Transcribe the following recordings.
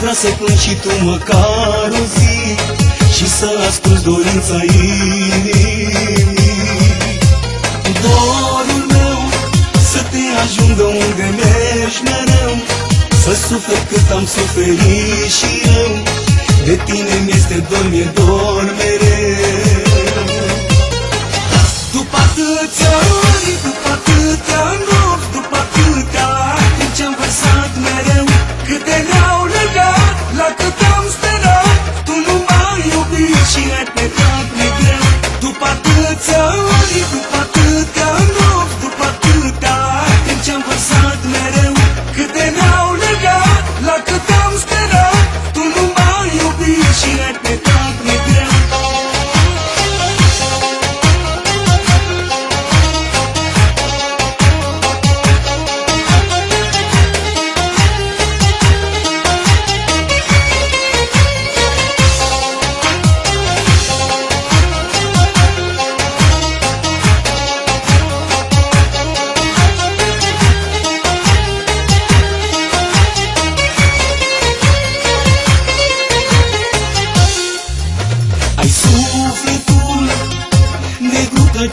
vrea să plâng și tu măcar o zi Și să asculti dorința inimii. Dorul meu să te ajungă unde mergi mereu Să suferi cât am suferit și eu. De tine mi-este dor, mi-e dor mereu. După atâția ani, după atâtea nopți După atâtea lacrimi ce-am vărsat mereu Câte ne-au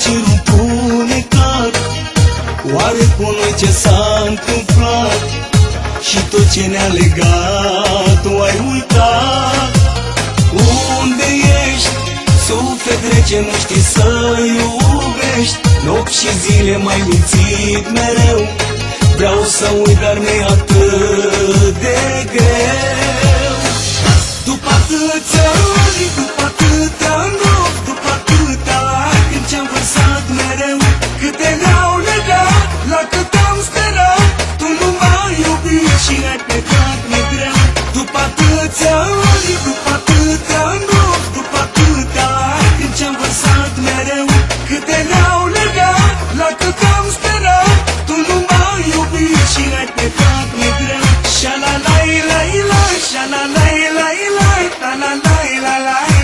cerul punecat Oare cu noi ce s-a întâmplat? Și tot ce ne-a legat Tu ai uitat? Unde ești? Suflet rece nu știi să iubești. Nopți și zile mai mințit mereu. Vreau să uit, dar mi-e atât de greu. După atâția ani, după atâtea nopți shana lai lai lai, tana lai lai lai.